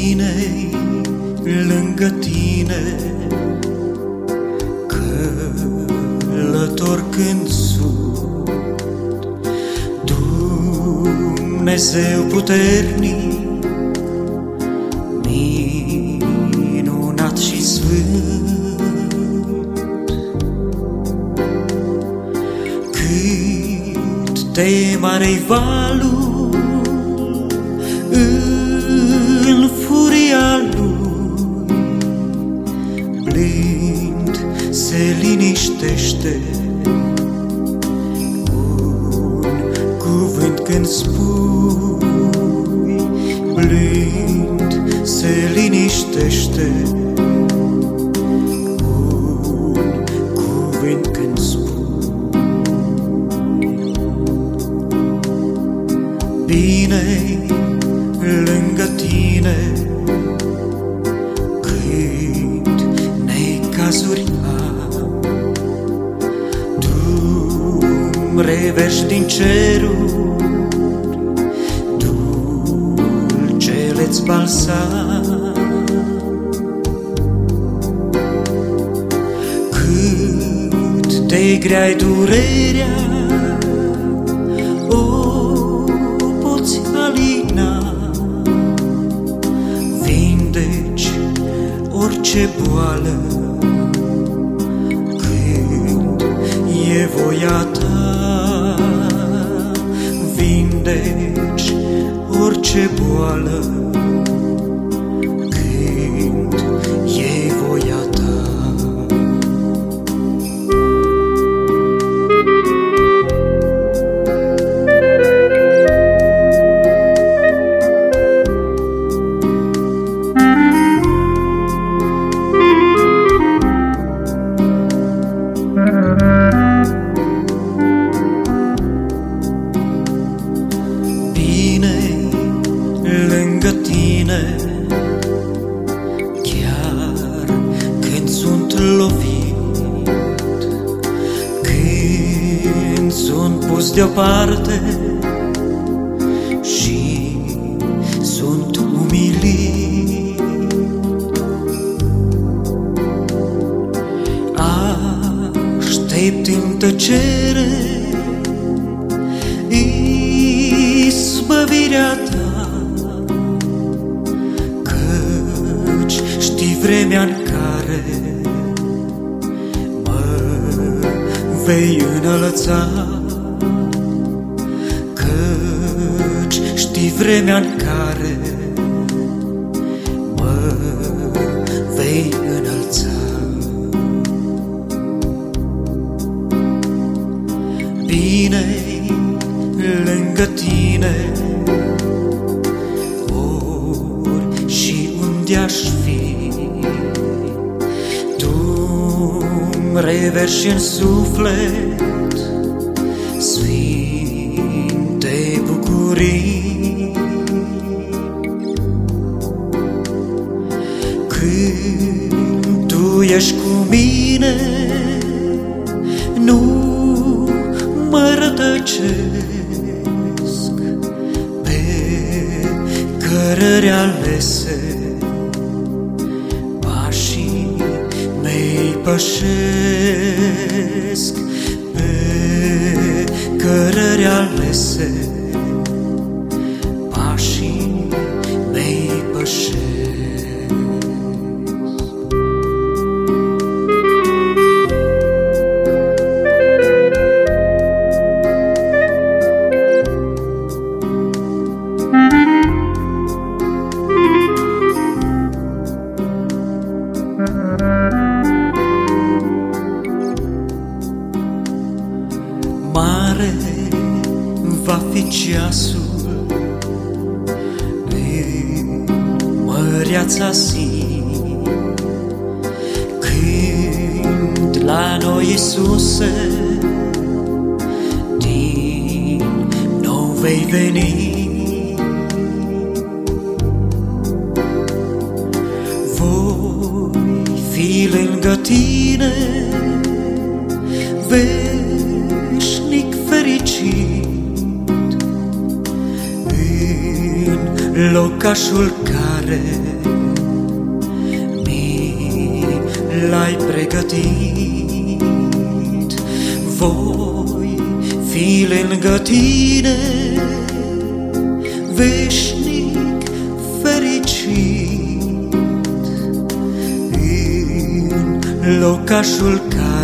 tine, lângă tine, călător când sunt. Dumnezeu puternic, minunat și sfânt. Cât de mare-i valul, furia lui, blind se liniștește cuvânt când spui, blind se liniștește. Revești din ceruri dulcele-ți balsam. Cât de grea durerea, o poți alina, vindeci orice boală, când e voia ta, tine Chiar când sunt lovit Când sunt pus deoparte Și sunt umilit Aștept în tăcere izbăvirea ta vremea în care Mă vei înălăța Căci știi vremea în care Mă vei înălța. Bine lângă tine Ori și unde aș fi reverși în suflet. Sfinte bucurii. Când tu ești cu mine Nu mă rătăcesc pe cărări alese pășesc pe cărări alese pașii mei pășesc va fi ceasul în măreața zi când la noi Iisuse din nou vei veni. Voi fi lângă tine veșnic locașul care mi l-ai pregătit. Voi fi lângă tine, veșnic fericit, în locașul care